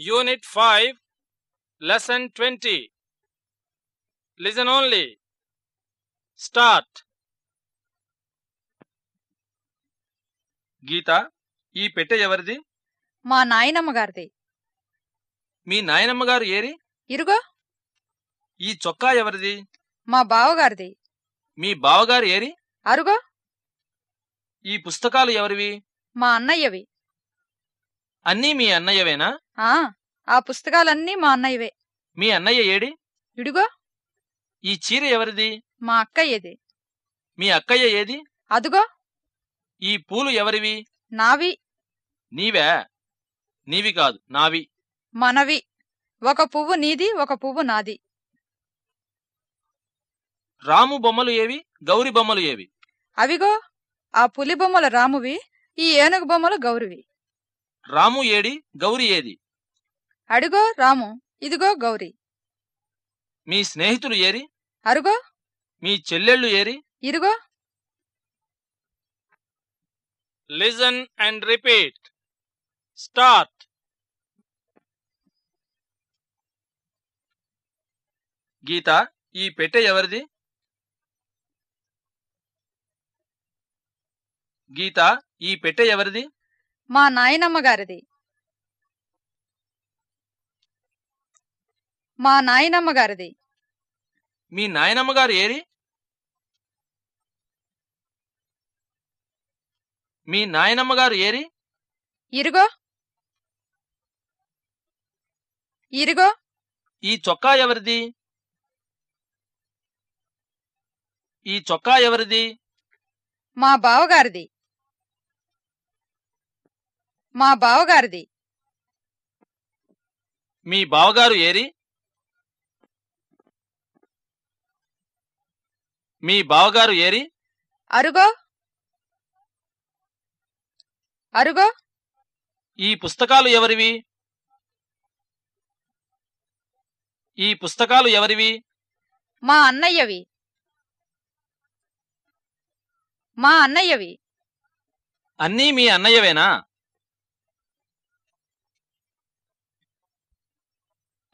Unit 5, Lesson 20. Listen only. Start. గీత ఈ పెట్టె ఎవరిది? మా నాయనమ్మ గారిది. మీ నాయనమ్మ గారు ఏరి? ఇరుగో. ఈ చొక్కా ఎవరిది? మా బావగారిది. మీ బావగారు ఏరి? అరుగో. ఈ పుస్తకాలు ఎవరివి? మా అన్నయ్యవి. అన్నీ మీ అన్నయ్యవేనా? ఆ ఆ పుస్తకాలన్నీ మా అన్నయ్యవే. మీ అన్నయ్య ఏడి? ఇడుగో. ఈ చీర ఎవరిది? మా అక్కయ్యది. మీ అక్కయ్య ఏది? అదుగో. ఈ పూలు ఎవరివి? నావి. నీవే? నీవి కాదు నావి. మనవి. ఒక పువ్వు నీది ఒక పువ్వు నాది. రాము బొమ్మలు ఏవి? గౌరి బొమ్మలు ఏవి? అవిగో ఆ పులి బొమ్మలు రామువి ఈ ఏనుగు బొమ్మలు గౌరివి. రాము ఏడి? గౌరి ఏది? అడుగో రాము ఇదిగో గౌరి. మీ స్నేహితులు ఏరి? అరుగో. మీ చెల్లెళ్ళు ఏరి? ఇరుగో. Listen and repeat. Start. గీత ఈ పెట్టె ఎవరిది? గీత ఈ పెట్టె ఎవరిది? మా నాయనమ్మ గారిది. మా నాయనమ్మ గారిది. మీ నాయనమ్మ గారు ఏరి మీ నాయనమ్మ గారు ఏరి ఇరుగో. ఇరుగో. ఈ చొక్కా ఎవరిది? ఈ చొక్కా ఎవరిది? మా బావగారిది. మా బావగారిది. మీ బావగారు ఏరి మీ బావగారు ఏరి? అరుగో. అరుగో. ఈ పుస్తకాలు ఎవరివి? ఈ పుస్తకాలు ఎవరివి? మా అన్నయ్యవి. మా అన్నయ్యవి. అన్నీ మీ అన్నయ్యవేనా?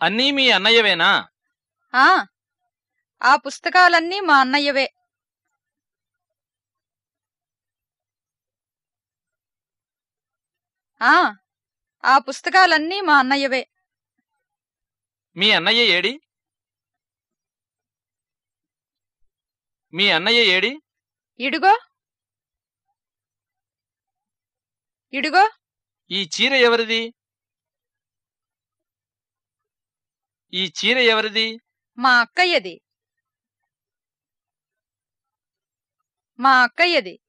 అన్నీ మీ అన్నయ్యవేనా? ఆ. ఆ పుస్తకాలన్నీ మా అన్నయ్యవే. ఆ ఆ పుస్తకాలన్నీ మా అన్నయ్యవే. మీ అన్నయ్య ఏడి? మీ అన్నయ్య ఏడి? ఇడుగో. ఇడుగో. ఈ చీర ఎవరిది? ఈ చీర ఎవరిది? మా అక్కయ్యది. మా అక్కయ్యది.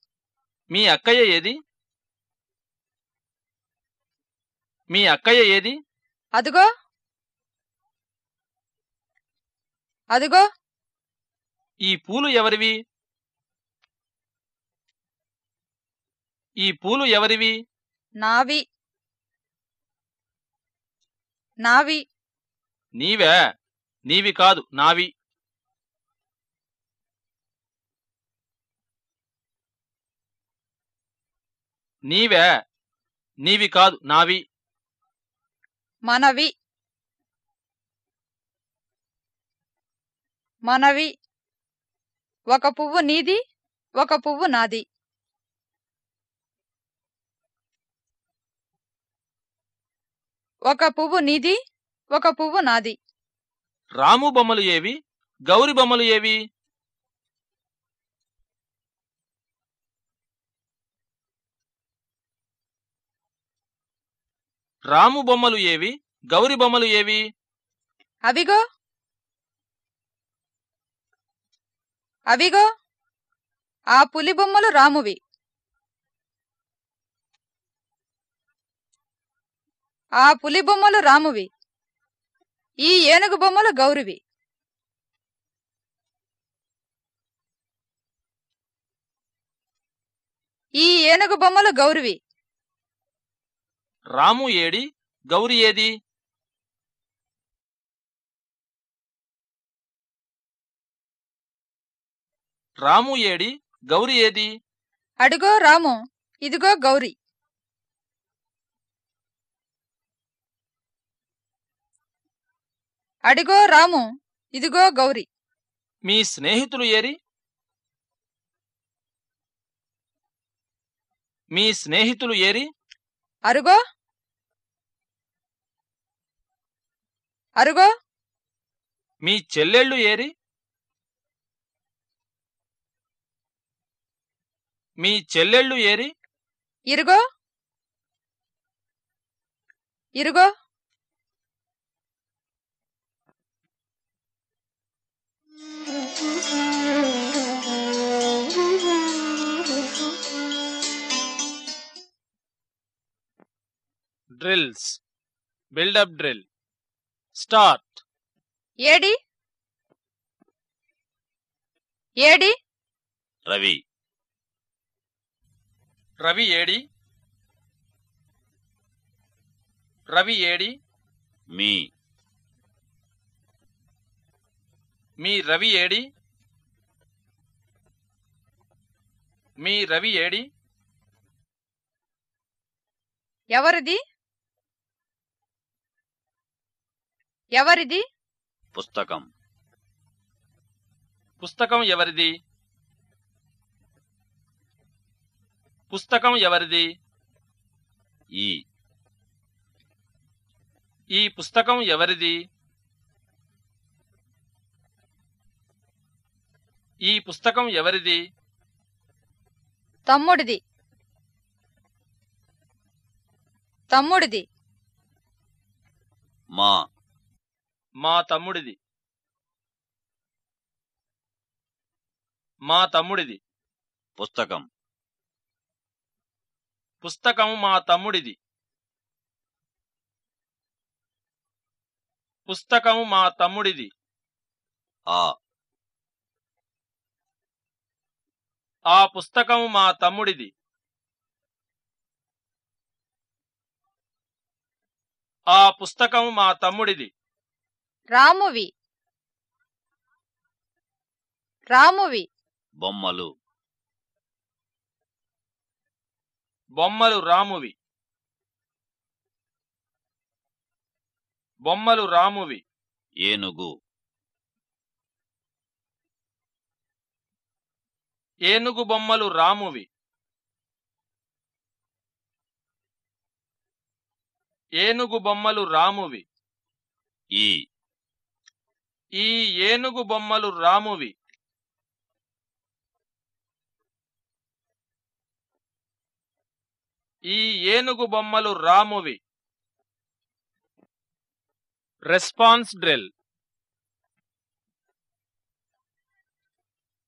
మీ అక్కయ్య ఏది? మీ అక్కయ్య ఏది? అదుగో. అదుగో. ఈ పూలు ఎవరివి? ఈ పూలు ఎవరివి? నావి. నావి. నీవే. నీవి కాదు నావి. నీవే నీవి కాదు నావి. మనవి. మనవి. ఒక పువ్వు నీది ఒక పువ్వు నాది. ఒక పువ్వు నీది ఒక పువ్వు నాది. రాము బొమ్మలు ఏవి? గౌరి బొమ్మలు ఏవి? రాము బొమ్మలు ఏవి? గౌరి బొమ్మలు ఏవి? అవిగో. అవిగో. ఆ పులి బొమ్మలు రామువి. ఆ పులి బొమ్మలు రామువి. ఈ ఏనుగు బొమ్మలు గౌరివి. ఈ ఏనుగు బొమ్మలు గౌరివి. రాము ఏడి గౌరి ఏది? రాము ఏడి గౌరి ఏది? అడుగో రాము ఇదిగో గౌరి. అడిగో రాము ఇదిగో గౌరి. మీ స్నేహితులు ఏరి? మీ స్నేహితులు ఏరి? అరుగో. అరుగో. మీ చెల్లెళ్ళు ఏరి? మీ చెల్లెళ్ళు ఏరి? ఇరుగో. ఇరుగో. డ్రిల్స్ బిల్డప్ డ్రిల్ స్టార్ట్ ఏడి? ఏడి? రవి. రవి ఏడి? రవి ఏడి? మీ. మీ రవి ఏడి? మీ రవి ఏడి? ఎవరిది? ఎవరిది? పుస్తకం. పుస్తకం ఎవరిది? పుస్తకం ఎవరిది? ఈ. ఈ పుస్తకం ఎవరిది? ఈ పుస్తకం ఎవరిది? తమ్ముడిది. తమ్ముడిది. మా. మా తమ్ముడిది. మా తమ్ముడిది. పుస్తకం. పుస్తకం మా తమ్ముడిది. పుస్తకం మా తమ్ముడిది. ఆ. ఆ పుస్తకం మా తమ్ముడిది. ఆ పుస్తకం మా తమ్ముడిది. రామువి. రామువి. బొమ్మలు. బొమ్మలు రామువి. బొమ్మలు రామువి. ఏనుగు. ఏనుగు బొమ్మలు రామువి. ఏనుగు బొమ్మలు రామువి. ఈ. ఈ ఏనుగు బొమ్మలు రామువి. ఈ ఏనుగు బొమ్మలు రామువి. Response drill.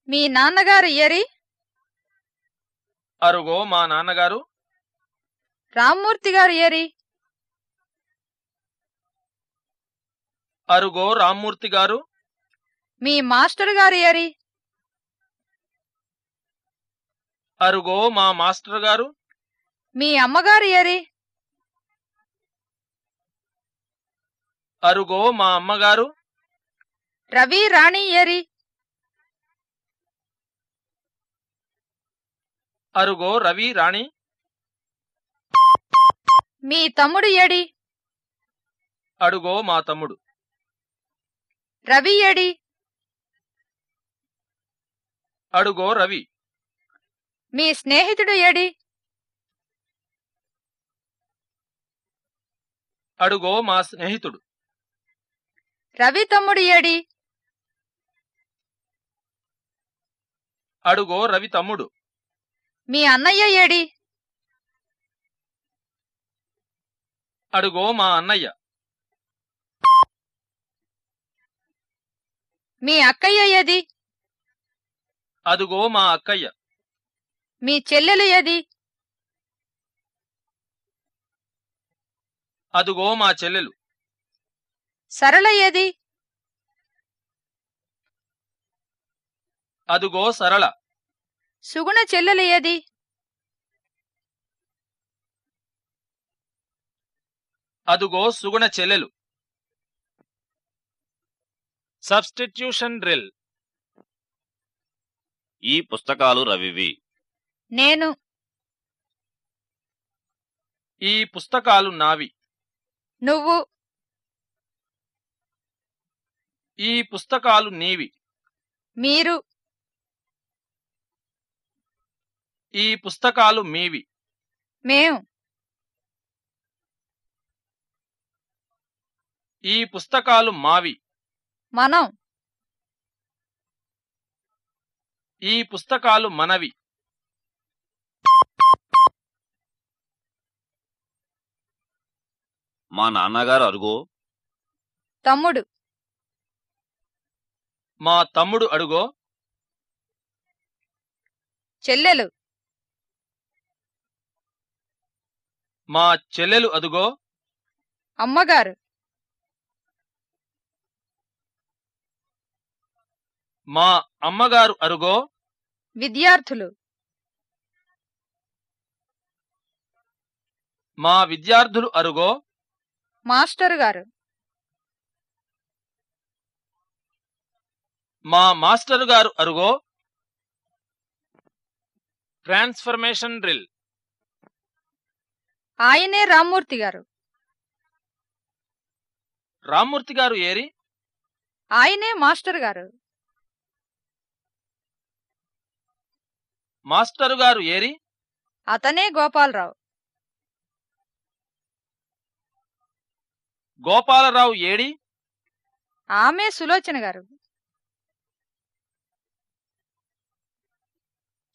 మీ నాన్నగారు ఏరి అరుగో మా నాన్నగారు. రామ్మూర్తి గారు ఏరి అరుగో రామ్మూర్తి గారు. మీ మాస్టర్ గారు ఏరి అరుగో మా మాస్టర్ గారు. మీ అమ్మగారు ఏరి అరుగో మా అమ్మగారు. రవి రాణి ఏరి అరుగో రవి రాణి. మీ తమ్ముడు ఏడి అడుగో మా తమ్ముడు. రవి ఏడి? అడుగో రవి. మీ స్నేహితుడు ఏడి? అడుగో మా స్నేహితుడు. రవి తమ్ముడు ఏడి? అడుగో రవి తమ్ముడు. మీ అన్నయ్య ఏడి? అడుగో మా అన్నయ్య. మీ అక్కయ్య ఏది? అదుగో మా అక్కయ్య. మీ చెల్లెలు ఏది? అదుగో మా చెల్లెలు. సరళ ఏది? అదుగో సరళ. సుగుణ చెల్లెలు ఏది? అదుగో సుగుణ చెల్లెలు. సబ్స్టిట్యూషన్ డ్రిల్ ఈ పుస్తకాలు రవివి. నేను. ఈ పుస్తకాలు నావి. నువ్వు. ఈ పుస్తకాలు నీవి. మీరు. ఈ పుస్తకాలు మీవి. మేము. ఈ పుస్తకాలు మావి. మనం. ఈ పుస్తకాలు మనవి. మా నాన్నగారు అరుగో తమ్ముడు. మా తమ్ముడు అడుగో. చెల్లెలు. మా చెల్లెలు అదుగో. అమ్మగారు. మా అమ్మగారు అరుగో. విద్యార్థులు. మా విద్యార్థులు అరుగో. మాస్టరు గారు. మా మాస్టర్ గారు అరుగో. Transformation drill. ఆయనే రామ్మూర్తి గారు. రామ్మూర్తి గారు ఏరి? ఆయనే మాస్టర్ గారు. మాస్టరు గారు ఏరి? అతనే గోపాలరావు. గోపాలరావు ఏడి? ఆమె సులోచన గారు.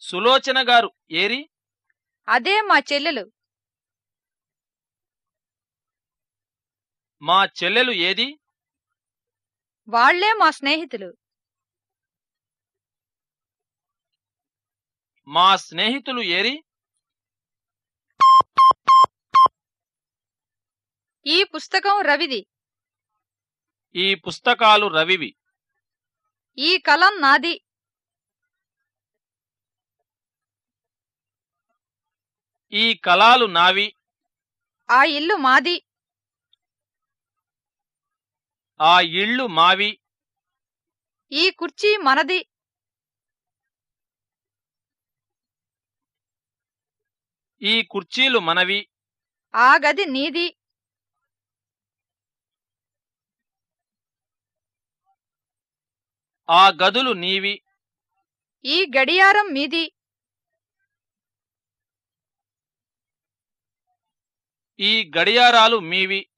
సులోచన గారు ఏరి? అదే మా చెల్లెలు. మా చెల్లెలు ఏది? వాళ్ళే మా స్నేహితులు. మా స్నేహితులు ఏరి? ఈ పుస్తకం రవిది. ఈ పుస్తకాలు రవివి. ఈ కలం నాది. ఈ కళాలు నావి. ఆ ఇల్లు మాది. ఆ ఇళ్ళు మావి. ఈ కుర్చీ మనది. ఈ కుర్చీలు మనవి. ఆ గది నీది. ఆ గదులు నీవి. ఈ గడియారం మీది. ఈ గడియారాలు మీవి.